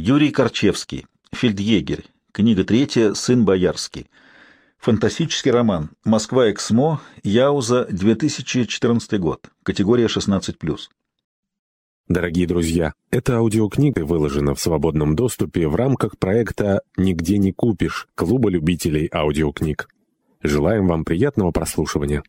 Юрий Корчевский. Фельдъегерь. Книга третья. Сын Боярский. Фантастический роман. Москва Эксмо. Яуза. 2014 год. Категория 16+. Дорогие друзья, эта аудиокнига выложена в свободном доступе в рамках проекта «Нигде не купишь» Клуба любителей аудиокниг. Желаем вам приятного прослушивания.